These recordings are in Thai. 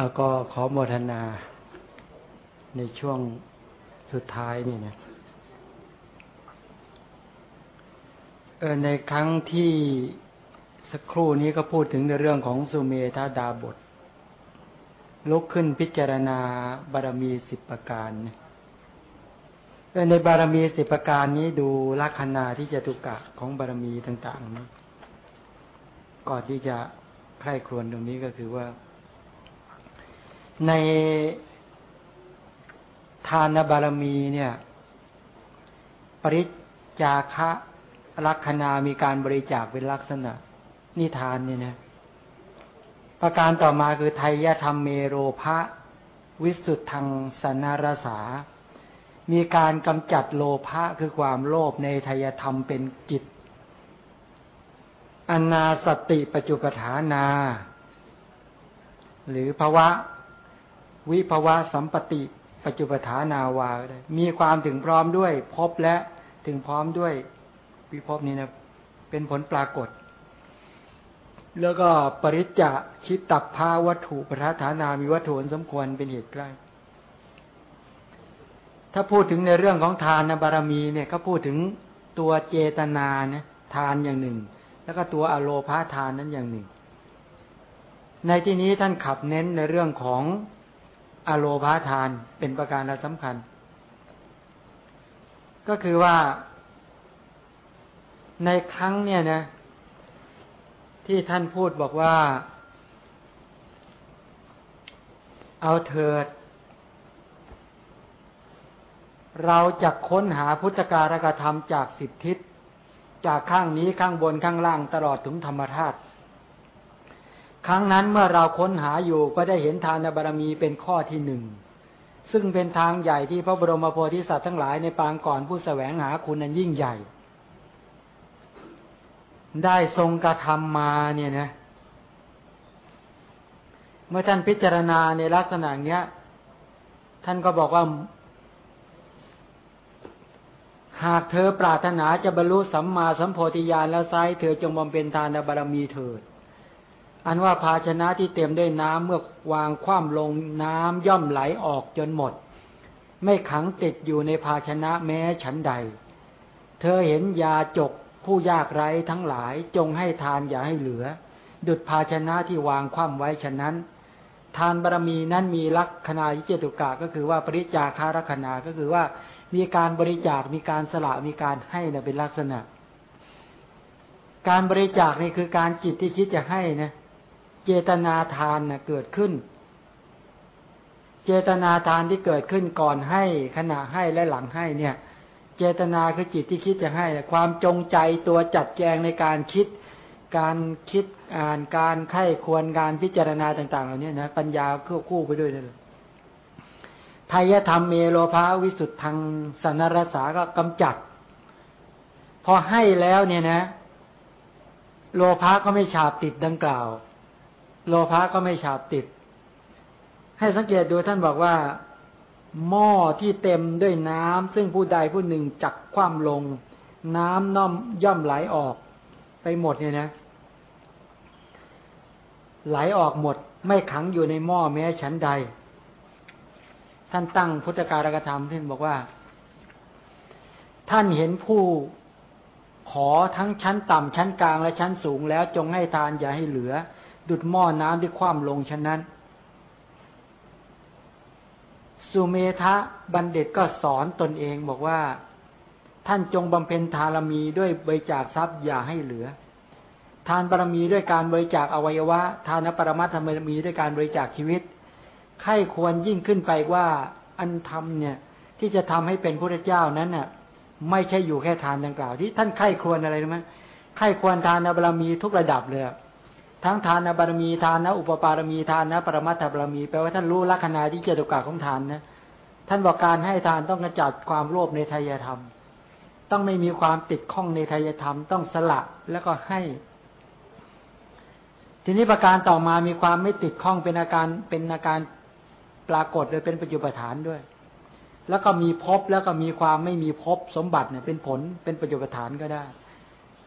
แล้วก็ขอโมทนาในช่วงสุดท้ายนี่นะเออในครั้งที่สักครู่นี้ก็พูดถึงในเรื่องของสุเมธาดาบท ลุกขึ้นพิจารณาบารมีสิบประการในบารมีสิบประการนี้ดูลักษณะที่จะตุกะของบารมีต่างๆนี้ก่อนที่จะใคร่ครวญตรงนี้ก็คือว่า ในทานบารมีเนี่ย ปริจาคะลักษณะมีการบริจาคเป็นลักษณะ นิทานเนี่ยนะประการต่อมาคือไทยธรรมเมโรภะวิสุทธังสนารสา มีการกำจัดโลภะคือความโลภในไทยธรรมเป็นจิต อนาสติปัจจุปฐานา หรือภาวะ วิภาวะสัมปติ ปัจจุปฐานาวาได้มีความถึงพร้อมด้วยพบและถึงพร้อมด้วยวิภพนี้นะเป็นผลปรากฏ แล้วก็ปริจจะชิตตับภาวัตถุปทัฐานามีวัตถุสมควรเป็นเหตุใกล้ ถ้าพูดถึงในเรื่องของทานบารมีเนี่ยก็พูดถึงตัวเจตนาเนี่ยทานอย่างหนึ่ง แล้วก็ตัวอโลพาทานนั้นอย่างหนึ่ง ในที่นี้ท่านขับเน้นในเรื่องของ อโลพาทานเป็นประการสำคัญ ก็คือว่าในครั้งเนี่ยนะ ที่ท่านพูดบอกว่า เอาเถิด เราจะค้นหาพุทธการกธรรมจากสิบทิศ จากข้างนี้ข้างบนข้างล่างตลอดถึงธรรมธาตุ ครั้งนั้นเมื่อเราค้นหาอยู่ก็ได้เห็นทานบารมีเป็นข้อที่หนึ่งซึ่งเป็นทางใหญ่ที่พระบรมโพธิสัตว์ทั้งหลายในปางก่อนผู้แสวงหาคุณนั้นยิ่งใหญ่ ได้ทรงกระทำมาเนี่ยนะ เมื่อท่านพิจารณาในลักษณะเนี้ย ท่านก็บอกว่า หากเธอปรารถนาจะบรรลุสัมมาสัมโพธิญาณแล้วไซเธอจงบำเพ็ญทานบารมีเถิด อันว่าภาชนะที่เต็มด้วยน้ำเมื่อวางคว่ำลงน้ำย่อมไหลออกจนหมด ไม่ขังติดอยู่ในภาชนะแม้ฉันใด เธอเห็นยาจกผู้ยากไร้ทั้งหลายจงให้ทานอย่าให้เหลือ ดุดภาชนะที่วางคว่ำไว้ฉะนั้น ทานบารมีนั้นมีลักษณะยิเจตุกะก็คือว่าปริจาคารักษณาก็คือว่ามีการบริจาค มีการสละ มีการให้นะเป็นลักษณะ การบริจาคนี่คือการจิตที่คิดจะให้นะ เจตนาทานนะเกิดขึ้น เจตนาทานที่เกิดขึ้นก่อนให้ขณะให้และหลังให้เนี่ย เจตนาคือจิตที่คิดจะให้ ความจงใจตัวจัดแจงในการคิด การคิดอ่านการไข้ควรการพิจารณาต่าง ๆ เหล่านี้นะปัญญาควบคู่ไปด้วยเลยทายธรรมเมโลภาวิสุทธังสนรสาก็กำจัด พอให้แล้วเนี่ยนะ โลภะก็ไม่ฉาบติดดังกล่าว โลภะก็ไม่ฉาบติด ให้สังเกตดูท่านบอกว่า หม้อที่เต็มด้วยน้ำซึ่งผู้ใดผู้หนึ่งจักคว่ำลง น้ำน้อมย่อมไหลออก ไปหมดเนี่ยนะ ไหลออกหมด ไม่ขังอยู่ในหม้อแม้ชั้นใด ท่านตั้งพุทธการกธรรมท่านบอกว่า ท่านเห็นผู้ขอทั้งชั้นต่ำชั้นกลางและชั้นสูงแล้วจงให้ทานอย่าให้เหลือ ดุดหม้อน้ำที่คว่ำลงฉะนั้น สุเมธะบัณฑิตก็สอนตนเองบอกว่า ท่านจงบำเพ็ญทานมีด้วยบริจาคทรัพย์อย่าให้เหลือ ทานบารมีด้วยการบริจาคอวัยวะ ทานปรมัตถบารมีด้วยการบริจาคชีวิตไข้ควรยิ่งขึ้นไปว่าอันธรรมเนี่ย ที่จะทำให้เป็นพระเจ้านั้นน่ะ ไม่ใช่อยู่แค่ทานดังกล่าว ที่ท่านไข้ควรอะไรรู้ไหมไข้ควรทานบารมีทุกระดับเลย ทั้งทานบารมีทานนะอุปปารมีทานนะปรมัตถบารมีแปลว่าท่านรู้ลักษณะที่เกี่ยวกับของทานนะท่านบอกการให้ทานต้องกระจัดความโลภในทายธรรม ต้องไม่มีความติดข้องในทายธรรม ต้องสละแล้วก็ให้ ทีนี้ประการต่อมามีความไม่ติดข้องเป็นอาการเป็นอาการปรากฏโดยเป็นปัจจุบันด้วย แล้วก็มีพบแล้วก็มีความไม่มีพบสมบัติเนี่ยเป็นผลเป็นปัจจุบันก็ได้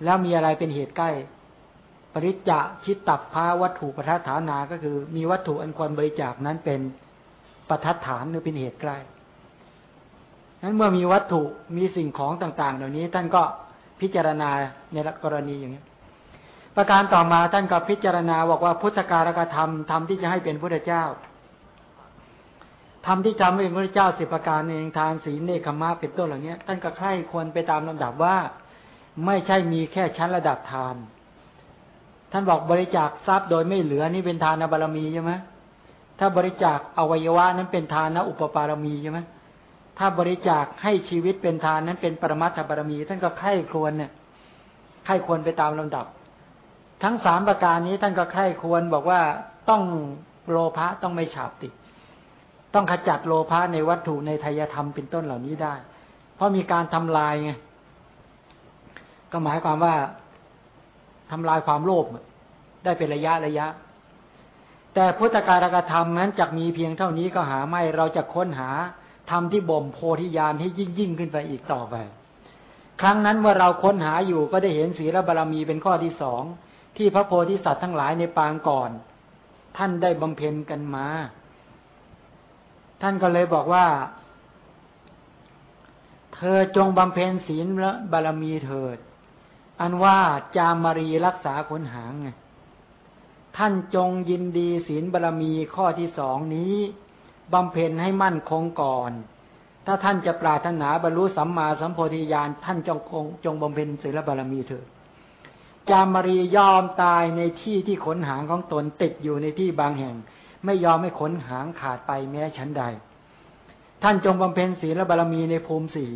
แล้วมีอะไรเป็นเหตุใกล้ ปริจจะชิตตับพาวัตถุประทัฐานา ก็คือ มีวัตถุอันควรบริจาคนั้นเป็นประทัดฐานหรือเป็นเหตุใกล้นั้นเมื่อมีวัตถุมีสิ่งของต่างๆ เหล่านี้ ท่านก็พิจารณาในกรณีอย่างนี้ ประการต่อมาท่านก็พิจารณาบอกว่าพุทธการกธรรมทำที่จะให้เป็นพุทธเจ้าทำที่จำเป็นพระเจ้าสิบประการเองทานศีลเนคขมาเป็นต้นเหล่านี้ท่านก็ใคร่ควรไปตามลำดับว่า ไม่ใช่มีแค่ชั้นระดับทาน ท่านบอกบริจาคทรัพย์โดยไม่เหลือนี่เป็นทานบารมีใช่ไหมถ้าบริจาคอวัยวะนั้นเป็นทานนะอุปปารมีใช่ไหมถ้าบริจาคให้ชีวิตเป็นทานนั้นเป็นปรมัตถบารมี ท่านก็ไข้ควรเนี่ยไข้ควรไปตามลำดับ ทั้งสามประการนี้ท่านก็ไข้ควรบอกว่าต้องโลภะต้องไม่ฉาบติดต้องขจัดโลภะในวัตถุในทายธรรมเป็นต้นเหล่านี้ได้ เพราะมีการทำลายไงก็หมายความว่า ทำลายความโลภได้เป็นระยะระยะ แต่พุทธการกธรรมนั้นจะมีเพียงเท่านี้ก็หาไม่เราจะค้นหาทำที่บ่มโพธิญาณให้ยิ่งยิ่งขึ้นไปอีกต่อไป ครั้งนั้นเมื่อเราค้นหาอยู่ก็ได้เห็นศีลบารรมีเป็นข้อที่สองที่พระโพธิสัตว์ทั้งหลายในปางก่อน ท่านได้บำเพ็ญกันมา ท่านก็เลยบอกว่า เธอจงบำเพ็ญศีลและบารมีเถิด อันว่าจามารีรักษาขนหางไงท่านจงยินดีศีลบารมีข้อที่สองนี้บำเพ็ญให้มั่นคงก่อน ถ้าท่านจะปรารถนาบรรลุสัมมาสัมโพธิญาณท่านจงคงจงบำเพ็ญศีลบารมีเถิดจามารียอมตายในที่ที่ขนหางของตนติดอยู่ในที่บางแห่ง ไม่ยอมให้ขนหางขาดไปแม้ชั้นใด ท่านจงบำเพ็ญศีลบารมีในภูมิสี่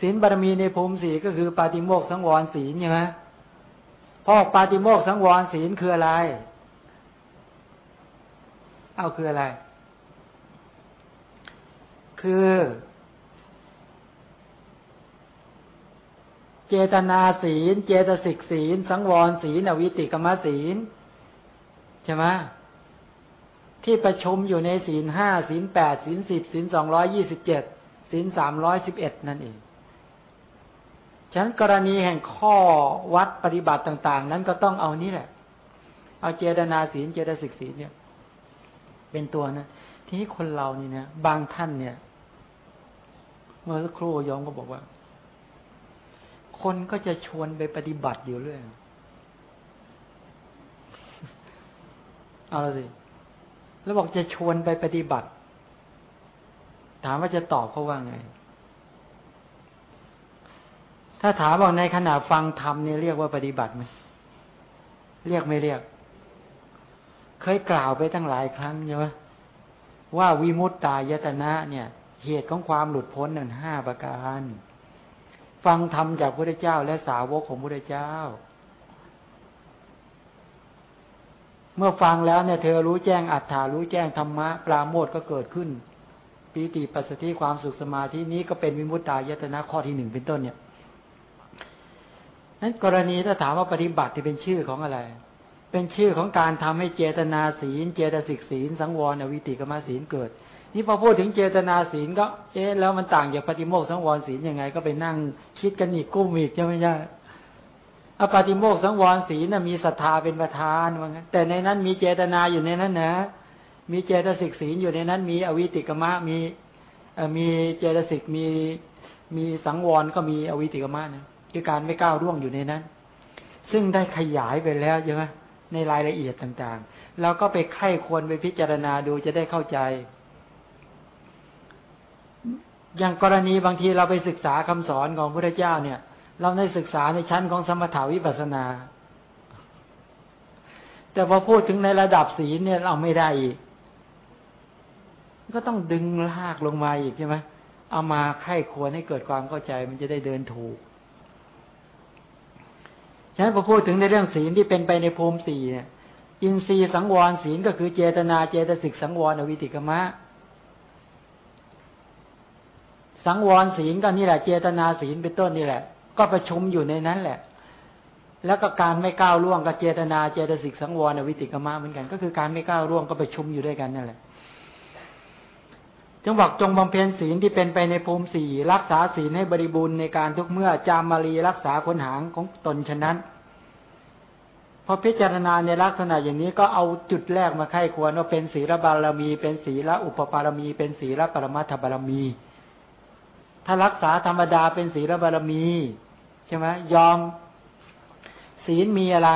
ศีลบารมีในภูมิสีก็คือปาติโมกสังวรศีลใช่ไหมพ่อปาติโมกสังวรศีลคืออะไร เอาคืออะไร คือ เจตนาศีล เจตสิกศีล สังวรศีลอวิติกรรมศีลใช่ไหมที่ประชุมอยู่ในศีลห้าศีลแปดศีลสิบศีลสองร้อยี่สิบเจ็ดศีลสามร้อยสิบเอ็ดนั่นเอง ฉะนั้นกรณีแห่งข้อวัดปฏิบัติต่าง ๆ นั้นก็ต้องเอานี้แหละ เอาเจตนาศีลเจตสิกศีลเนี่ย เป็นตัวนะทีนี้คนเรานี่นะบางท่านเนี่ย เมื่อสักครู่ยองก็บอกว่า คนก็จะชวนไปปฏิบัติอยู่เรื่อยเอาละสิ แล้วบอกจะชวนไปปฏิบัติ ถามว่าจะตอบเขาว่าไง ถ้าถามบอกในขณะฟังธรรมเนี่ยเรียกว่าปฏิบัติไหมเรียกไม่เรียก เคยกล่าวไปตั้งหลายครั้งใช่ไหมว่าวิมุตตายตนะ เนี่ย เหตุของความหลุดพ้นหนึ่งห้าประการ ฟังธรรมจากพระเจ้า และสาวกของพระเจ้า เมื่อฟังแล้วเนี่ย เธอรู้แจ้งอัตถารู้แจ้งธรรมะ ปราโมทก็เกิดขึ้นปีติปัสสติความสุขสมาธินี้ก็เป็นวิมุตตายตนะข้อที่หนึ่งเป็นต้นเนี่ย นั้นกรณีถ้าถามว่าปฏิบัติที่เป็นชื่อของอะไร เป็นชื่อของการทำให้เจตนาศีล เจตสิกศีล สังวรอวิติกรรมศีลเกิด นี่พอพูดถึงเจตนาศีลก็ เอ๊ะแล้วมันต่างจากปฏิโมกสังวรศีลยังไง ก็ไปนั่งคิดกันอีกกุ้มอีกใช่ไหมใช่อปาติโมกสังวรศีลนะมีศรัทธาเป็นประธานว่างั้นแต่ในนั้นมีเจตนาอยู่ในนั้นนะ มีเจตสิกศีลอยู่ในนั้น มีอวิติกมะมีมีเจตสิกมีมีสังวรก็มีอวิติกมะนะ คือการไม่ก้าวร่วงอยู่ในนั้น ซึ่งได้ขยายไปแล้วใช่ไหมในรายละเอียดต่างๆเราก็ไปไข้ควรไปพิจารณาดูจะได้เข้าใจ อย่างกรณีบางทีเราไปศึกษาคำสอนของพระเจ้าเนี่ย เราได้ศึกษาในชั้นของสมถาวิปัสนา แต่พอพูดถึงในระดับศีลเนี่ยเราไม่ได้อีก ก็ต้องดึงลากลงมาอีกใช่ไหมเอามาไข้ควรให้เกิดความเข้าใจมันจะได้เดินถูก ฉะนั้นพอพูดถึงในเรื่องศีลที่เป็นไปในภูมิสี่เนี่ยอินทรีย์สังวรศีลก็คือเจตนาเจตสิกสังวรอวิติกมะ สังวรศีลก็นี่แหละเจตนาศีลเป็นต้นนี่แหละ ก็ประชุมอยู่ในนั้นแหละ แล้วก็การไม่ก้าวล่วงกับเจตนาเจตสิกสังวรอวิติกมะเหมือนกัน ก็คือการไม่ก้าวล่วงก็ประชุมอยู่ด้วยกันนั่นแหละ จงบอกจงบำเพ็ญศีลที่เป็นไปในภูมิสี่รักษาศีลให้บริบูรณ์ในการทุกเมื่อจามารีรักษาคนหางของตนฉะนั้นพอพิจารณาในลักษณะอย่างนี้ก็เอาจุดแรกมาไข้ควรว่าเป็นศีลบารมี เป็นศีลอุปปารมี เป็นศีลปรมัตถบารมี ถ้ารักษาธรรมดาเป็นศีลบารมีใช่ไหมยอม ศีลมีอะไร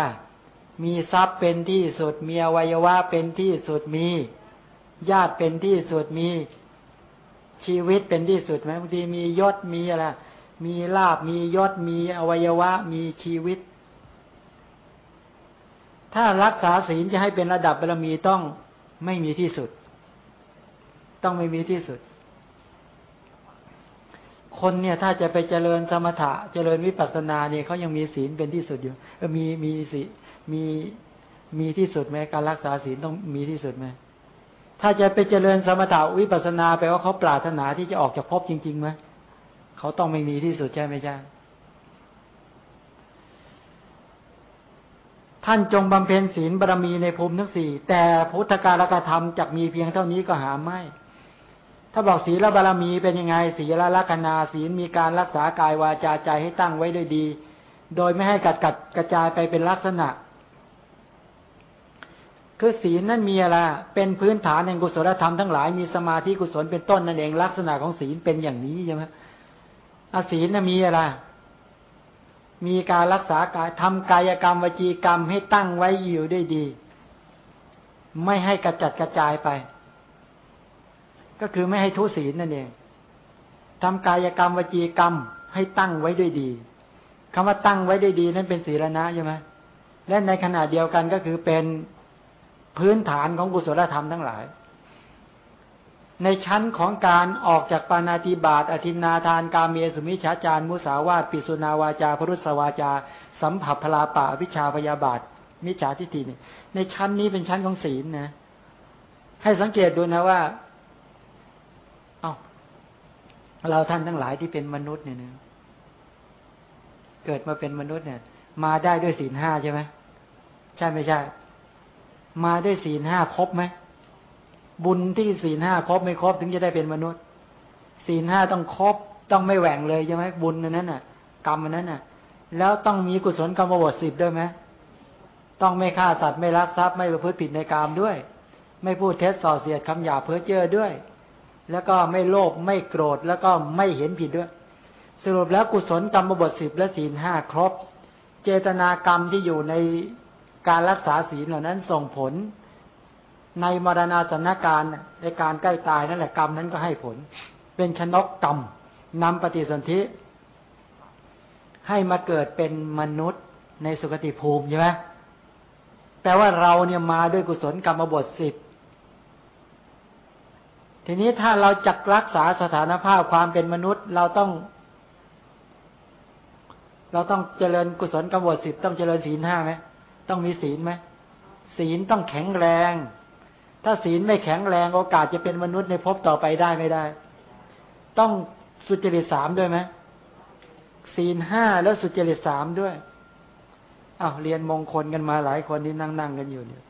มีทรัพย์เป็นที่สุดมีอวัยวะเป็นที่สุดมี ญาติเป็นที่สุดมี ชีวิตเป็นที่สุดไหมบางทีมียศมีอะไรมีลาบมียศมีอวัยวะ มีชีวิต ถ้ารักษาศีลจะให้เป็นระดับบารมีต้องไม่มีที่สุด ต้องไม่มีที่สุด คนเนี่ยถ้าจะไปเจริญสมถะ เจริญวิปัสสนาเนี่ยเขายังมีศีลเป็นที่สุดอยู่มีมีศีมีมีที่สุดไหมการรักษาศีลต้องมีที่สุดไหม ถ้าจะไปเจริญสมถะวิปัสนาแปลว่าเขาปรารถนาที่จะออกจากภพจริงๆไหมเขาต้องไม่มีที่สุดใช่ไหมใช่ท่านจงบำเพ็ญศีลบารมีในภูมิทั้งสี่แต่พุทธการกธรรมจักมีเพียงเท่านี้ก็หาไม่ ถ้าบอกศีลบารมีเป็นยังไงศีลลักนาศีลมีการรักษากายวาจาใจให้ตั้งไว้ด้วยดี โดยไม่ให้กัดกัดกระจายไปเป็นลักษณะ คือศีลนั่นมีอะไรเป็นพื้นฐานแห่งกุศลธรรมทั้งหลายมีสมาธิกุศลเป็นต้นนั่นเองลักษณะของศีลเป็นอย่างนี้ใช่ไหมอศีลน่ะมีอะไรมีการรักษากายทำกายกรรมวจีกรรมให้ตั้งไว้อยู่ได้ดี ไม่ให้กระจัดกระจายไป ก็คือไม่ให้ทุศีลนั่นเองทำกายกรรมวจีกรรมให้ตั้งไว้ด้วยดีคำว่าตั้งไว้ได้ดี นั้นเป็นศีลนะใช่ไหมและในขณะเดียวกันก็คือเป็น พื้นฐานของกุศลธรรมทั้งหลาย ในชั้นของการออกจากปานาติบาตอธินาทานกาเมสุมิชาจารมุสาวาตปิสุนาวาจาพรุสวาจา สัมผัสพลาปะวิชาพยาบาท มิจฉาทิฏฐิเนี่ยในชั้นนี้เป็นชั้นของศีลนะ ให้สังเกตดูนะว่า เอาเราท่านทั้งหลายที่เป็นมนุษย์เนี่ยนะเกิดมาเป็นมนุษย์เนี่ย มาได้ด้วยศีลห้าใช่ไหมใช่ไม่ใช่ มาได้ศีลห้าครบไหมบุญที่ศีลห้าครบไม่ครบถึงจะได้เป็นมนุษย์ศีลห้าต้องครบต้องไม่แหว่งเลยใช่ไหมบุญนั้นน่ะ กรรมนั้นน่ะ แล้วต้องมีกุศลกรรมบทสิบด้วยไหมต้องไม่ฆ่าสัตว์ไม่รักทรัพย์ไม่ประพฤติผิดในกรรมด้วย ไม่พูดเท็จส่อเสียดคำหยาเพ้อเจ้อด้วย แล้วก็ไม่โลภไม่โกรธแล้วก็ไม่เห็นผิดด้วย สรุปแล้วกุศลกรรมบทสิบและศีลห้าครบ เจตนากรรมที่อยู่ใน การรักษาศีลเหล่านั้นส่งผล ในมรณาสถานการในการใกล้ตายนั่นแหละกรรมนั้นก็ให้ผล เป็นชนกกรรมนำปฏิสนธิให้มาเกิดเป็นมนุษย์ในสุคติภูมิใช่ไหมแปลว่าเราเนี่ยมาด้วยกุศลกรรมบทสิบทีนี้ถ้าเราจักรักษาสถานภาพความเป็นมนุษย์ เราต้อง เราต้องเจริญกุศลกรรมบทสิบต้องเจริญศีลห้าไหม ต้องมีศีลไหมศีลต้องแข็งแรง ถ้าศีลไม่แข็งแรงโอกาสจะเป็นมนุษย์ในภพต่อไปได้ไม่ได้ ต้องสุจริตสามด้วยไหมศีลห้าแล้วสุจริตสามด้วยอ้าวเรียนมงคลกันมาหลายคนที่นั่งนั่งกันอยู่เนี่ย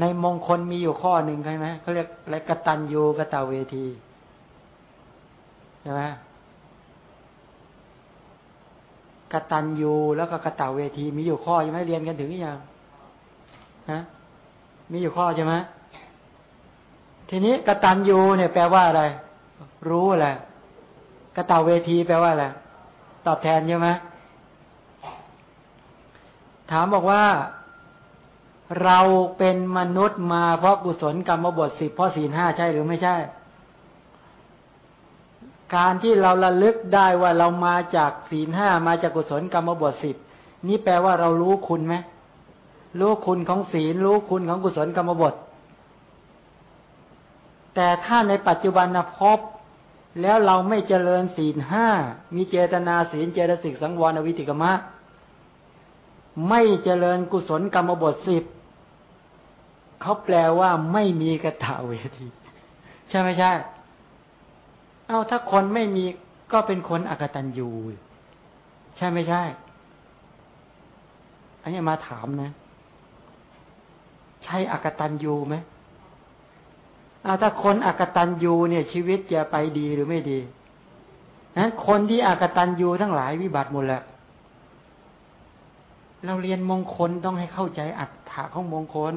ในมงคลมีอยู่ข้อหนึ่งใช่ไหมเขาเรียกอะไรกตัญญูกตเวทีใช่ไหม กตัญญูแล้วก็กตเวที มีอยู่ข้อยังไหมเรียนกันถึงหรือยังฮะมีอยู่ข้อใช่ไหมทีนี้กตัญญูเนี่ยแปลว่าอะไร รู้อะไรกตาเวทีแปลว่าอะไรตอบแทนใช่ไหมถามบอกว่า เราเป็นมนุษย์มาเพราะกุศลกรรมบทสิบเพราะศีลห้าใช่หรือไม่ใช่ การที่เราระลึกได้ว่าเรามาจากศีลห้ามาจากกุศลกรรมบทสิบนี่แปลว่าเรารู้คุณไหมรู้คุณของศีลรู้คุณของกุศลกรรมบท แต่ถ้าในปัจจุบันนะพบ แล้วเราไม่เจริญศีลห้ามีเจตนาศีลเจตสิกสังวรวิติกมะ ไม่เจริญกุศลกรรมบทสิบเขาแปลว่าไม่มีกระถาเวที ใช่ไหมใช่ เอาถ้าคนไม่มีก็เป็นคนอกตันยูใช่ไม่ใช่ อันนี้มาถามนะ ใช่อกตันยูไหมเอาถ้าคนอกตันยูเนี่ย ชีวิตจะไปดีหรือไม่ดีนั้นคนที่อกตันยูทั้งหลายวิบัติหมดแล้วเราเรียนมงคลต้องให้เข้าใจอัตถะของมงคล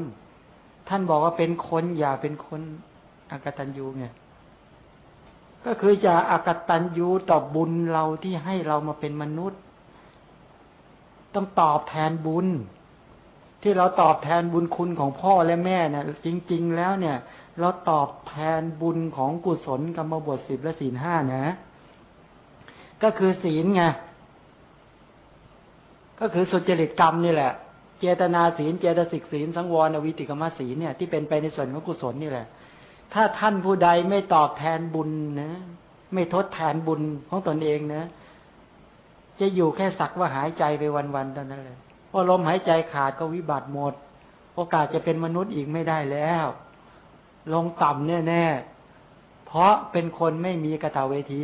ท่านบอกว่าเป็นคนอย่าเป็นคนอกตันยูไง ก็คือจะอากตันยูต่อบุญเราที่ให้เรามาเป็นมนุษย์ ต้องตอบแทนบุญ ที่เราตอบแทนบุญคุณของพ่อและแม่เนี่ยจริง ๆ แล้วเนี่ย เราตอบแทนบุญของกุศลกรรมบทสิบและศีลห้านะ ก็คือศีลไงก็คือสุจริตกรรมนี่แหละ เจตนาศีล เจตสิกศีล สังวร อวิติกรรมศีลเนี่ยที่เป็นไปในส่วนของกุศลนี่แหละ ถ้าท่านผู้ใดไม่ตอบแทนบุญนะ ไม่ทดแทนบุญของตนเองนะ จะอยู่แค่สักว่าหายใจไปวันๆตอนนั้นเลยพอลมหายใจขาดก็วิบัติหมด โอกาสจะเป็นมนุษย์อีกไม่ได้แล้ว ลงต่ำแน่ๆเพราะเป็นคนไม่มีกระตาเวที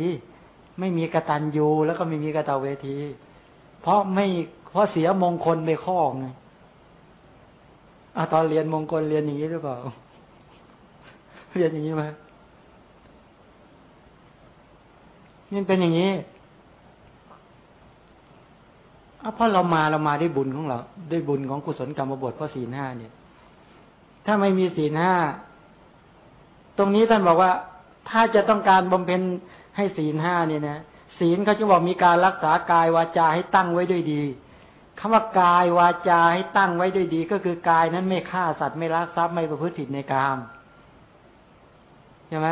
ไม่มีกระตันยูแล้วก็ไม่มีกระตาเวที เพราะไม่เพราะเสียมงคลไปข้อไงอาตอนเรียนมงคลเรียนอย่างนี้หรือเปล่า เรียนอย่างนี้ไหมนี่เป็นอย่างนี้เพราะเรามาเรามาด้วยบุญของเรา ด้วยบุญของกุศลกรรมบทเพราะศีลห้าเนี่ย ถ้าไม่มีศีลห้าตรงนี้ท่านบอกว่า ถ้าจะต้องการบำเพ็ญให้ศีลห้าเนี่ยนะศีลเขาจะบอกมีการรักษากายวาจาให้ตั้งไว้ด้วยดีคำว่ากายวาจาให้ตั้งไว้ด้วยดี ก็คือกายนั้นไม่ฆ่าสัตว์ไม่รักทรัพย์ไม่ประพฤติผิดในกาม ใช่ไหม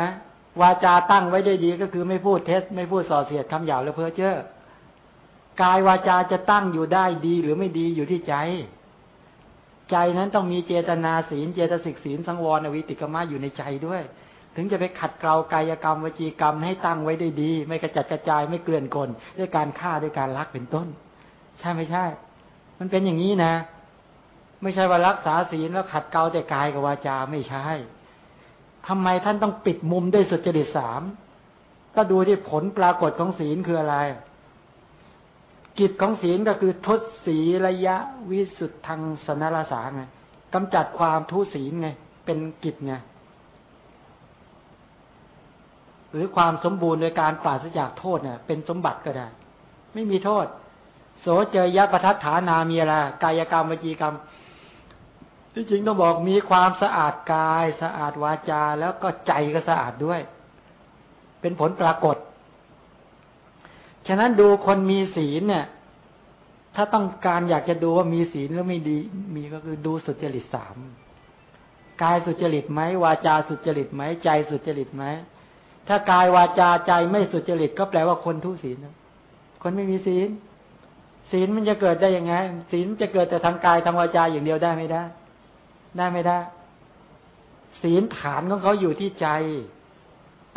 วาจาตั้งไว้ได้ดีก็คือไม่พูดเท็จไม่พูดส่อเสียดคำหยาบและเพ้อเจ้อกายวาจาจะตั้งอยู่ได้ดีหรือไม่ดีอยู่ที่ใจ ใจนั้นต้องมีเจตนาศีล เจตสิกศีลสังวรอวิติกรรมะอยู่ในใจด้วย ถึงจะไปขัดเกลากายกรรมวจีกรรมให้ตั้งไว้ได้ดี ไม่กระจัดกระจายไม่เกลื่อนกลด้วยการฆ่าด้วยการลักเป็นต้น ใช่ไม่ใช่ มันเป็นอย่างนี้นะ ไม่ใช่ว่ารักษาศีลแล้วขัดเกลาแต่กายกับวาจาไม่ใช่ ทำไมท่านต้องปิดมุมด้วยสุจริตสามก็ดูที่ผลปรากฏของศีลคืออะไร กิจของศีลก็คือทศสีระยะวิสุทธังสนรสาไงกำจัดความทุศีลไง เป็นกิจไงหรือความสมบูรณ์โดยการปราศจากโทษเนี่ยเป็นสมบัติก็ได้ ไม่มีโทษ โสเจยปะทัฏฐานามีอะไรกายกรรมวจีกรรม ที่จริงต้องบอกมีความสะอาดกายสะอาดวาจาแล้วก็ใจก็สะอาดด้วย เป็นผลปรากฏ ฉะนั้นดูคนมีศีลเนี่ย ถ้าต้องการอยากจะดูว่ามีศีลหรือไม่ดี มีก็คือดูสุจริตสามกายสุจริตไหมวาจาสุจริตไหมใจสุจริตไหมถ้ากายวาจาใจไม่สุจริตก็แปลว่าคนทุศีลคนไม่มีศีล ศีลมันจะเกิดได้ยังไง ศีลจะเกิดแต่ทางกายทางวาจาอย่างเดียวได้ไม่ได้ ได้ไม่ได้ ศีลฐานของเขาอยู่ที่ใจ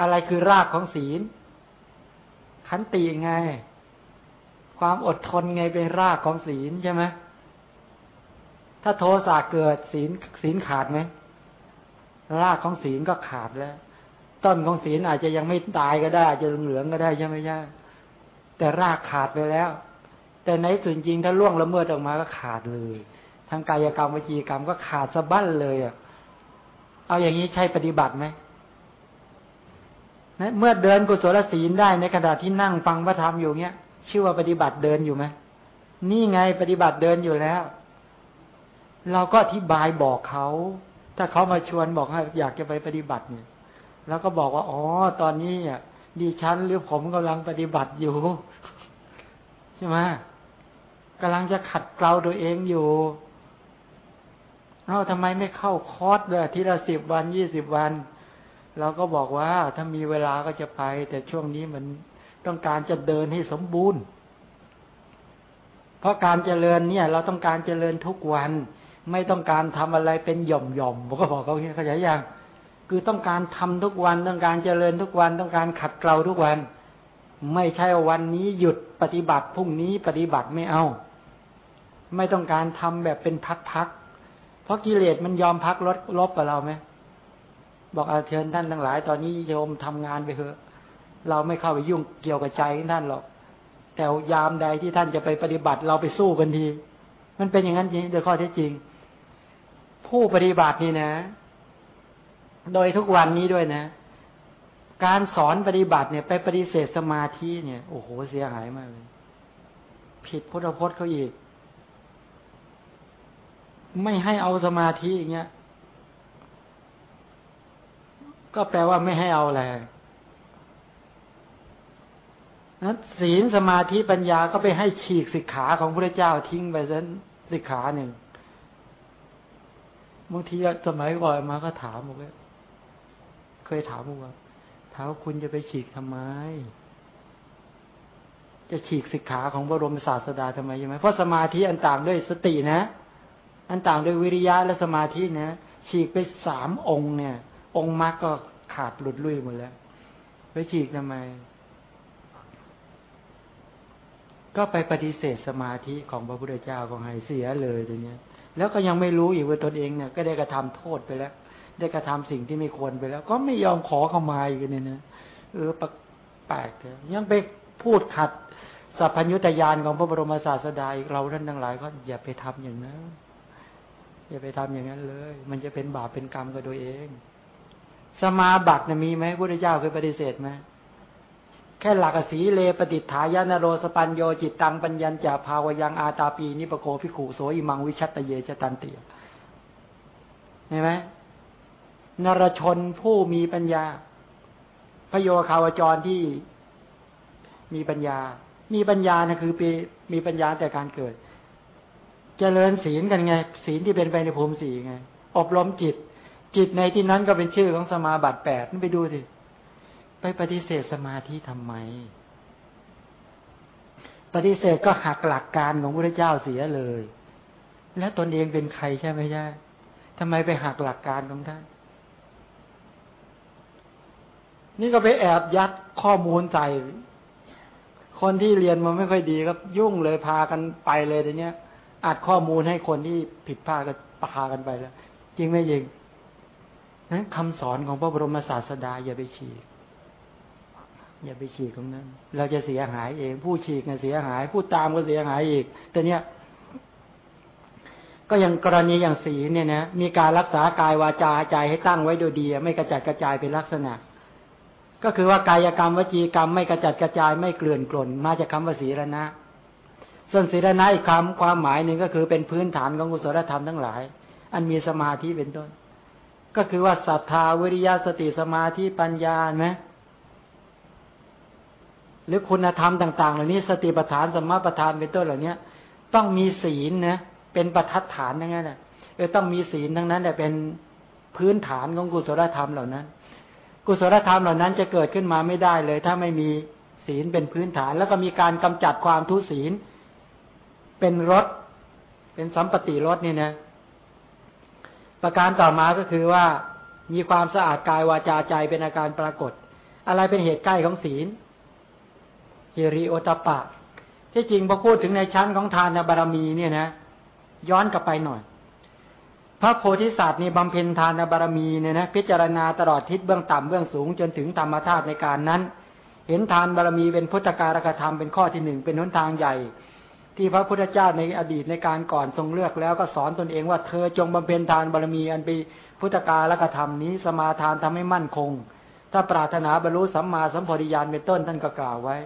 อะไรคือรากของศีล ขันตีไง ความอดทนไงเป็นรากของศีลใช่ไหมถ้าโทสะเกิดศีลศีลขาดไหมรากของศีลก็ขาดแล้ว ต้นของศีลอาจจะยังไม่ตายก็ได้อาจจะเหลืองก็ได้ใช่ไหมใช่แต่รากขาดไปแล้ว แต่ในส่วนจริงถ้าล่วงละเมิดออกมาก็ขาดเลย ทางกายกรรมวิจีกรรมก็ขาดสะบั้นเลยอะ เอาอย่างนี้ใช่ปฏิบัติไหมนะเมื่อเดินกุศลศีลได้ในขณะที่นั่งฟังพระธรรมอยู่เนี้ยชื่อว่าปฏิบัติเดินอยู่ไหมนี่ไงปฏิบัติเดินอยู่แล้ว เราก็อธิบายบอกเขา ถ้าเขามาชวนบอกให้อยากจะไปปฏิบัติเนี่ย แล้วก็บอกว่า อ๋อ ตอนนี้อะดิฉันหรือผมกำลังปฏิบัติอยู่ ใช่ไหมกำลังจะขัดเกลาตัวเองอยู่ เอ้าทำไมไม่เข้าคอร์สเลยทีละสิบวันยี่สิบวัน เราก็บอกว่าถ้ามีเวลาก็จะไป แต่ช่วงนี้มันต้องการจะเดินให้สมบูรณ์ เพราะการเจริญเนี่ย เราต้องการเจริญทุกวัน ไม่ต้องการทำอะไรเป็นหย่อมหย่อมผมก็บอกเขาอย่างนี้เขาใจยังคือต้องการทำทุกวันต้องการเจริญทุกวันต้องการขัดเกลาทุกวัน ไม่ใช่วันนี้หยุดปฏิบัติพรุ่งนี้ปฏิบัติไม่เอา ไม่ต้องการทำแบบเป็นพักๆ ราะกิเลสมันยอมพักลดลบกับเราไหมบอกอาเชิญท่านทั้งหลาย ตอนนี้โยมทำงานไปเถอะ เราไม่เข้าไปยุ่งเกี่ยวกับใจท่านหรอก แต่ยามใดที่ท่านจะไปปฏิบัติเราไปสู้กันที มันเป็นอย่างนั้นจริงโดยข้อเท็จจริง ผู้ปฏิบัตินี่นะ โดยทุกวันนี้ด้วยนะ การสอนปฏิบัติเนี่ย ไปปฏิเสธสมาธิเนี่ย โอ้โหเสียหายมากเลย ผิดพุทธพจน์เขาอีก ไม่ให้เอาสมาธิอย่างเงี้ย ก็แปลว่าไม่ให้เอาอะไรนั้นศีลสมาธิปัญญาก็ไปให้ฉีกสิกขาของพระเจ้าทิ้งไปซะสิกขาหนึ่งบางทีสมัยก่อนมาก็ถามบอกว่าเคยถามว่าเท้าคุณจะไปฉีกทำไม จะฉีกสิกขาของบรมศาสดาทำไมใช่ไหมเพราะสมาธิอันต่างด้วยสตินะ อันต่างด้วยวิริยะและสมาธินะฉีกไปสามองค์เนี่ย องค์มรรคก็ขาดหลุดลุ่ยหมดแล้วไปฉีกทำไม ก็ไปปฏิเสธสมาธิของพระพุทธเจ้าของให้เสียเลยตัวเนี้ย แล้วก็ยังไม่รู้อีกว่าตนเองเนี่ยก็ได้กระทำโทษไปแล้ว ได้กระทำสิ่งที่ไม่ควรไปแล้ว ก็ไม่ยอมขอเข้ามาอีกเนี่ยนะเออแปลก ยังไปพูดขัดสัพพัญญุตญาณของพระบรมศาสดาอีกเราท่านทั้งหลายก็อย่าไปทำอย่างนั้น อย่าไปทำอย่างนั้นเลย มันจะเป็นบาปเป็นกรรมกับตัวเอง สมาบัติมีไหมพระพุทธเจ้าเคยปฏิเสธไหมแค่หลักสีเล ปติฏฺฐาย นโรสปญฺโญ จิตฺตํ ปญฺญญฺจ ภาวยํ อาตาปีนิปโก ภิกฺขุ โสอิมํ วิชฏเย ชฏนฺติเห็นไหมนรชนผู้มีปัญญา พระโยคาวจรที่มีปัญญา มีปัญญานะคือมีปัญญาแต่การเกิด เจริญศีลกันไง ศีลที่เป็นไปในภูมิสีไง อบรมจิต จิตในที่นั้นก็เป็นชื่อของสมาบัติแปดนี่ไปดูสิไปปฏิเสธสมาธิทำไม ปฏิเสธก็หักหลักการของพระเจ้าเสียเลย แล้วตนเองเป็นใครใช่ไหมใช่ทำไมไปหักหลักการของท่าน นี่ก็ไปแอบยัดข้อมูลใส่คนที่เรียนมาไม่ค่อยดีก็ยุ่งเลยพากันไปเลยทีเนี้ย อัดข้อมูลให้คนที่ผิดพลาดก็พากันไปแล้ว จริงไหมจริงนั้นคำสอนของพระบรมศาสดาอย่าไปฉีก อย่าไปฉีกตรงนั้น เราจะเสียหายเอง ผู้ฉีกเนี่ยเสียหาย ผู้ตามก็เสียหายอีก แต่เนี้ยก็อย่างกรณีอย่างสีเนี่ยนะมีการรักษากายวาจาใจให้ตั้งไว้โดยดี ไม่กระจัดกระจายเป็นลักษณะ ก็คือว่ากายกรรมวจีกรรมไม่กระจัดกระจายไม่เกลื่อนกล่น มาจากคาว่าศีรณะ ส่วนศีรณะอีกคำความหมายหนึ่งก็คือเป็นพื้นฐานของกุศลธรรมทั้งหลาย อันมีสมาธิเป็นต้น ก็คือว่าศรัทธาวิริยะสติสมาธิปัญญาไหมหรือคุณธรรมต่างๆ เหล่านี้ สติปัฏฐานสมปัฏฐานเป็นต้นเหล่านี้ต้องมีศีลนะเป็นประทัดฐานทั้งนั้นนะเออต้องมีศีลทั้งนั้นแต่เป็นพื้นฐานของกุศลธรรมเหล่านั้น กุศลธรรมเหล่านั้นจะเกิดขึ้นมาไม่ได้เลย ถ้าไม่มีศีลเป็นพื้นฐาน แล้วก็มีการกำจัดความทุศีล เป็นรถเป็นสัมปติรถนี่นะ ประการต่อมาก็คือว่ามีความสะอาดกายวาจาใจเป็นอาการปรากฏ อะไรเป็นเหตุใกล้ของศีลฮิริโอตปะ ที่จริงพอพูดถึงในชั้นของทานบารมีเนี่ยนะ ย้อนกลับไปหน่อย พระโพธิสัตว์นี่บำเพ็ญทานบารมีเนี่ยนะพิจารณาตลอดทิศเบื้องต่ำเบื้องสูง จนถึงธรรมธาตุในการนั้น เห็นทานบารมีเป็นพุทธการกธรรมเป็นข้อที่หนึ่งเป็นหนทางใหญ่ ที่พระพุทธเจ้าในอดีตในการก่อนทรงเลือกแล้วก็สอนตนเองว่าเธอจงบำเพ็ญทานบารมีอันเป็นพุทธการกธรรมนี้สมาทานทำให้มั่นคง ถ้าปรารถนาบรรลุสัมมาสัมโพธิญาณเป็นต้นท่านก็กล่าวไว้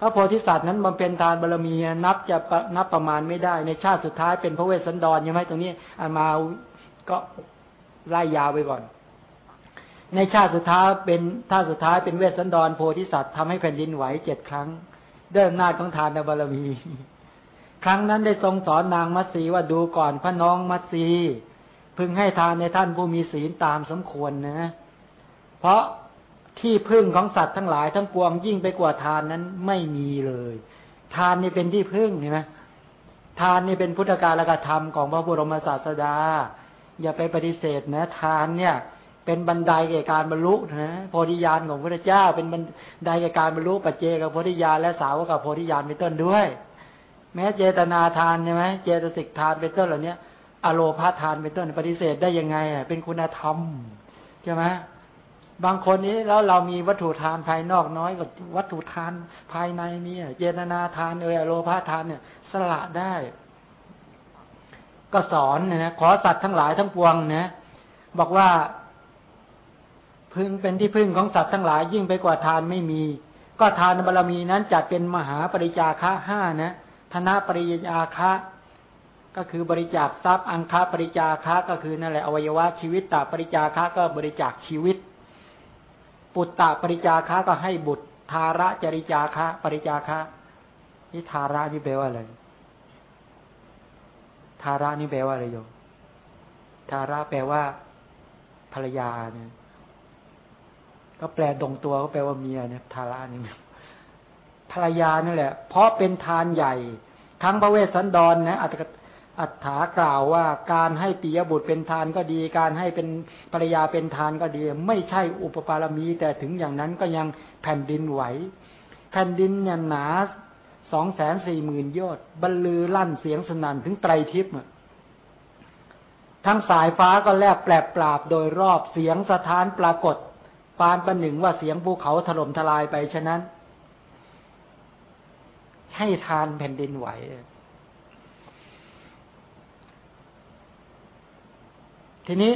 พระโพธิสัตว์นั้นบำเพ็ญทานบารมีนับจะนับประมาณไม่ได้ในชาติสุดท้ายเป็นพระเวสสันดรใช่ไหมตรงนี้อามาก็ไล่ยาวไปก่อน ในชาติสุดท้ายเป็นชาติสุดท้ายเป็นเวสสันดรโพธิสัตว์ทำให้แผ่นดินไหวเจ็ดครั้งด้วยอำนาจของทานบารมี ครั้งนั้นได้ทรงสอนนางมัตสีว่าดูก่อนพระน้องมัตสีพึงให้ทานในท่านผู้มีศีลตามสมควรนะ เพราะที่พึ่งของสัตว์ทั้งหลายทั้งปวงยิ่งไปกว่าทานนั้นไม่มีเลย ทานนี่เป็นที่พึ่งเห็นไหมทานนี่เป็นพุทธการละกธรรมของพระบรมศาสดา อย่าไปปฏิเสธนะ ทานเนี่ย เป็นบันไดแก่การบรรลุนะโพธิญาณของพระเจ้า เป็นบันไดแก่การบรรลุปัจเจกับโพธิญาณและสาวกับโพธิญาณเป็นต้นด้วย แม้เจตนาทานใช่ไหมเจตสิกทานเป็นต้นเหล่านี้อโลพาทานเป็นต้นปฏิเสธได้ยังไงอะเป็นคุณธรรมใช่ไหมบางคนนี้แล้วเรามีวัตถุทานภายนอกน้อยกว่าวัตถุทานภายในมีเจตนาทานเออโลภะทานเนี่ย สละได้ ก็สอนนะขอสัตว์ทั้งหลายทั้งปวงนะบอกว่า พึงเป็นที่พึ่งของสัตว์ทั้งหลายยิ่งไปกว่าทานไม่มี ก็ทานบารรมีนั้นจัดเป็นมหาปริจาคะห้านะ ธนาปริยาคะก็คือบริจาคทรัพย์ อังคาปริจาคะก็คือนั่นแหละอวัยวะชีวิตตาปริจาคะก็บริจาคชีวิต ปุตตะปริจาคะก็ให้บุตร ทาระจริจาคะปริจาคะนี่ทาระนี่แปลว่าอะไรทาระนี่แปลว่าอะไรโยมทาระแปลว่าภรรยาเนี่ย ก็แปลตรงตัวก็แปลว่าเมียเนี่ยทาระนี่ ภรรยานั่แหละ เพราะเป็นทานใหญ่ ทั้งพระเวสสันดรนนะอัตอัฏฐากล่าวว่าการให้ปิยบุตรเป็นทานก็ดี การให้เป็นภรรยาเป็นทานก็ดี ไม่ใช่อุปปารมีแต่ถึงอย่างนั้นก็ยังแผ่นดินไหว แผ่นดินเนี่ยหนาสองแสนสี่หมื่นยอดบรรลือลั่นเสียงสนั่นถึงไตรทิพย์ทั้งสายฟ้าก็แลบแปลบปราบโดยรอบเสียงสะท้านปรากฏ ปานประหนึ่งว่าเสียงภูเขาถล่มทลายไปฉะนั้น ให้ทานแผ่นดินไหวทีนี้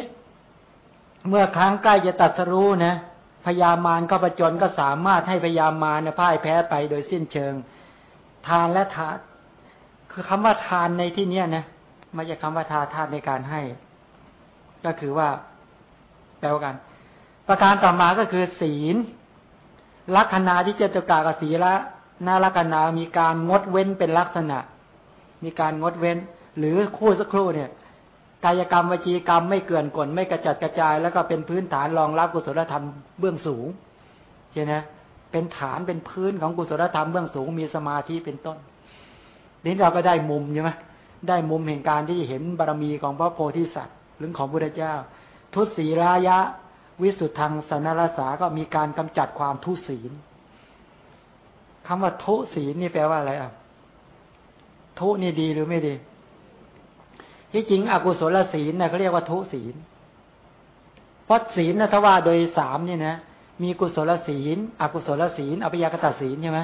เมื่อครั้งใกล้จะตัดสรู้นะพยามารก็ประจนก็สามารถให้พยามารเนี่ยพ่ายแพ้ไปโดยสิ้นเชิง ทานและทานคือคำว่าทานในที่เนี้ยนะไม่ใช่คำว่าทาทานในการให้ ก็คือว่าแปลว่ากัน ประการต่อมาก็คือศีลลักษณะที่เจะตกากับศีละ นาลักษณะมีการงดเว้นเป็นลักษณะ มีการงดเว้น หรือคู่สักครู่เนี่ยกายกรรมวจีกรรมไม่เกินกลไม่กระจัดกระจาย แล้วก็เป็นพื้นฐานรองรับกุศลธรรมเบื้องสูงใช่ไหมเป็นฐานเป็นพื้นของกุศลธรรมเบื้องสูงมีสมาธิเป็นต้นนี้เราก็ได้มุมใช่ไหมได้มุมแห่งการที่เห็นบารมีของพระโพธิสัตว์หรือของพระเจ้า ทุศีรายะ วิสุทธังสนรสาก็มีการกำจัดความทุศีล คำว่าทุศีลนี่แปลว่าอะไรอะ ทุนี่ดีหรือไม่ดี ที่จริงอกุศลศีลเนี่ยเขาเรียกว่าทุศีลเพราะศีลนะถ้าว่าโดยสามนี่นะมีกุศลศีล อกุศลศีลอภิยากตศีลใช่ไหม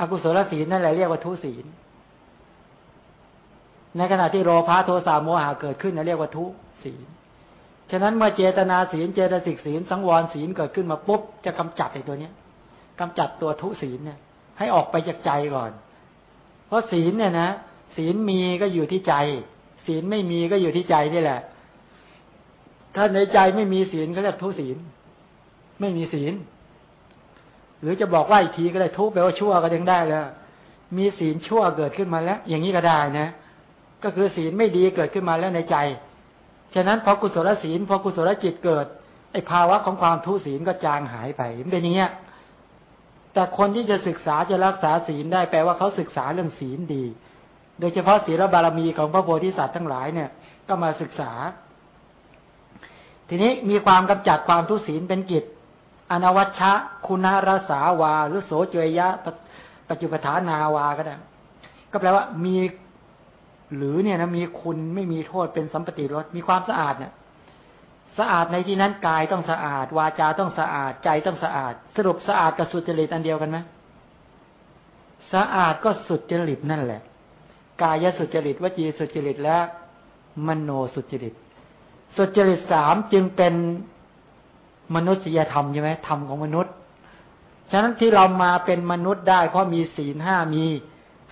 อกุศลศีลนั่นแหละเรียกว่าทุศีล ในขณะที่โลภะโทสะโมหะเกิดขึ้นนะเรียกว่าทุศีล ฉะนั้นเมื่อเจตนาศีล เจตสิกศีล สังวรศีลเกิดขึ้นมาปุ๊บจะกำจัดไอ้ตัวเนี้ย กำจัดตัวทุศีลเนี่ย ให้ออกไปจากใจก่อน เพราะศีลเนี่ยนะศีลมีก็อยู่ที่ใจ ศีลไม่มีก็อยู่ที่ใจนี่แหละ ถ้าในใจไม่มีศีลก็เรียกทุศีล ไม่มีศีล หรือจะบอกว่าอีกทีก็ได้ทุแปลว่าชั่วก็ยังได้แล้ว มีศีลชั่วเกิดขึ้นมาแล้ว อย่างนี้ก็ได้นะ ก็คือศีลไม่ดีเกิดขึ้นมาแล้วในใจ ฉะนั้นพอกุศลศีลพอกุศลจิตเกิดไอภาวะของความทุศีลก็จางหายไปเป็นอย่างเงี้ย แต่คนที่จะศึกษาจะรักษาศีลได้แปลว่าเขาศึกษาเรื่องศีลดี โดยเฉพาะศีลบารมีของพระโพธิสัตว์ทั้งหลายเนี่ย ก็มาศึกษา ทีนี้มีความกำจัดความทุศีลเป็นกิจ อนวัชชะ คุณารสาวา หรือโสเจยยะ ปัจจุปทานาวาก็ได้ ก็แปลว่ามีหรือเนี่ยนะมีคุณไม่มีโทษเป็นสัมปติรสมีความสะอาดเนี่ย สะอาดในที่นั้นกายต้องสะอาด วาจาต้องสะอาดใจต้องสะอาด สรุปสะอาดกับสุจริตอันเดียวกันไหมสะอาดก็สุจริตนั่นแหละ กายสุจริตวจีสุจริตและมโนสุจริต สุจริตสามจึงเป็นมนุษยธรรมใช่ไหมธรรมของมนุษย์ ฉะนั้นที่เรามาเป็นมนุษย์ได้ เพราะมีศีลห้ามี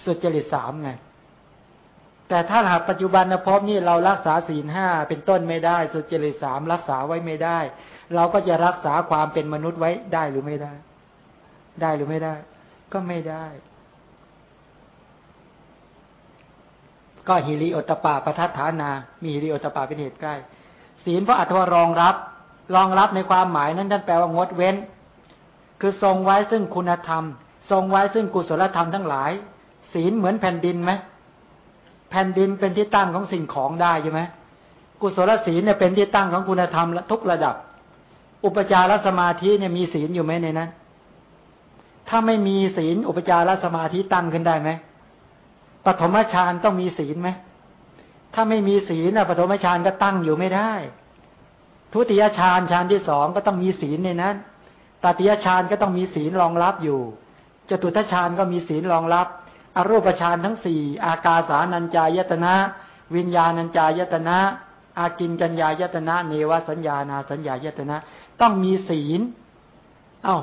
สุจริตสามไง แต่ถ้าหากปัจจุบันนะพบนี่เรารักษาศีลห้าเป็นต้นไม่ได้สุจริตสามรักษาไว้ไม่ได้ เราก็จะรักษาความเป็นมนุษย์ไว้ได้หรือไม่ได้ ได้หรือไม่ได้ ก็ไม่ได้ ก็ฮิริโอตปาประทัดฐานา มีฮิริโอตปาเป็นเหตุใกล้ ศีลเพราะอัตวรองรับ รองรับในความหมายนั้นท่านแปลว่างดเว้น คือทรงไว้ซึ่งคุณธรรม ทรงไว้ซึ่งกุศลธรรมทั้งหลาย ศีลเหมือนแผ่นดินไหม แผ่นดินเป็นที่ตั้งของสิ่งของได้ใช่ไหมกุศลศีลเนี่ยเป็นที่ตั้งของคุณธรรมทุกระดับ อุปจารสมาธิเนี่ยมีศีลอยู่ไหมในนั้น ถ้าไม่มีศีลอุปจารสมาธิตั้งขึ้นได้ไหมปฐมฌานต้องมีศีลไหมถ้าไม่มีศีลปฐมฌานก็ตั้งอยู่ไม่ได้ ทุติยฌานฌานที่สองก็ต้องมีศีลในนั้นตติยฌานก็ต้องมีศีลรองรับอยู่จตุทัชฌานก็มีศีลรองรับ อรูปฌานทั้งสี่อากาสานัญจายตนะ วิญญาณัญจายตนะ อากินจัญญายตนะ เนวสัญญานาสัญญายตนะ ต้องมีศีล เอา้า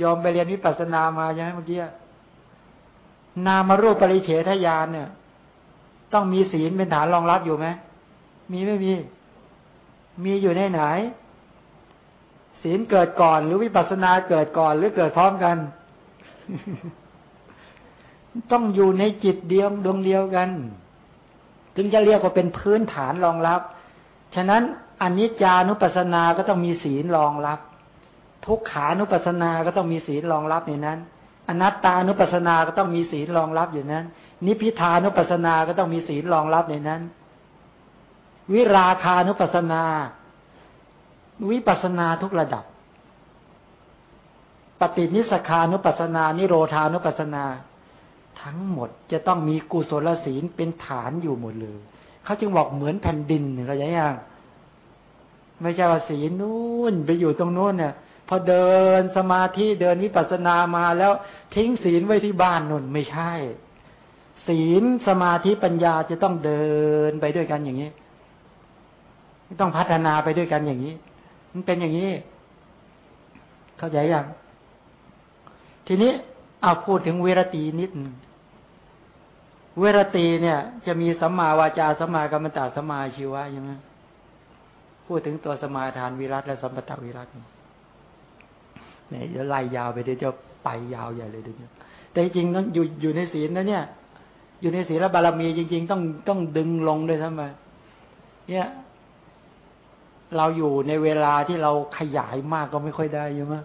ยอมไปเรียนวิปัสสนามาใช่ไหมเมื่อกี้นามารูปปริเฉทญาณเนี่ย ต้องมีศีลเป็นฐานรองรับอยู่ไหมมีไม่มี มีอยู่ในไหน ศีลเกิดก่อน หรือวิปัสสนาเกิดก่อน หรือเกิดพร้อมกัน ต้องอยู่ในจิตเดียวดวงเดียวกันจึงจะเรียกว่าเป็นพื้นฐานรองรับ ฉะนั้นอนิจจานุปัสสนาก็ต้องมีศีลรองรับ ทุกขานุปัสสนาก็ต้องมีศีลรองรับในนั้น อนัตตานุปัสสนาก็ต้องมีศีลรองรับอยู่นั้น นิพิทานุปัสสนาก็ต้องมีศีลรองรับในนั้น วิราคานุปัสสนา วิปัสสนาทุกระดับ ปฏินิสขานุปัสสนา นิโรธานุปัสสนา ทั้งหมดจะต้องมีกุศลศีลเป็นฐานอยู่หมดเลย เขาจึงบอกเหมือนแผ่นดินเขาอย่ยังไม่ใช่ว่าศีลนู่นไปอยู่ตรงนู้นเนี่ยพอเดินสมาธิเดินวิปัสสนามาแล้วทิ้งศีลไว้ที่บ้านนู่นไม่ใช่ ศีลสมาธิปัญญาจะต้องเดินไปด้วยกันอย่างนี้ต้องพัฒนาไปด้วยกันอย่างนี้ มันเป็นอย่างนี้ เข้าใจยังทีนี้เอาพูดถึงเวรตีนิด เวรตีเนี่ย จะมีสัมมาวาจาสัมมากรรมตาสัมมาชีวะใช่ไหมพูดถึงตัวสมาทานวิรัตและสัมปตาวิรัตเนี่ยจะไล่ยาวไปเดี๋ยวจะไปยาวใหญ่เลยเดี๋ยวแต่จริงต้องอยู่อยู่ในศีลนะเนี่ย อยู่ในศีลบารมีจริง ๆ ต้องต้องดึงลงด้วยทำไมเนี่ย เราอยู่ในเวลาที่เราขยายมากก็ไม่ค่อยได้ใช่ไหม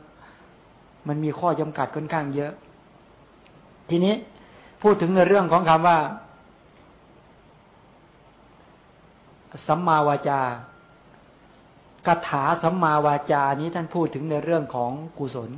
มันมีข้อจำกัดค่อนข้างเยอะ ทีนี้ พูดถึงในเรื่องของคำว่า สัมมาวาจากถาสัมมาวาจานี้ท่านพูดถึงในเรื่องของกุศล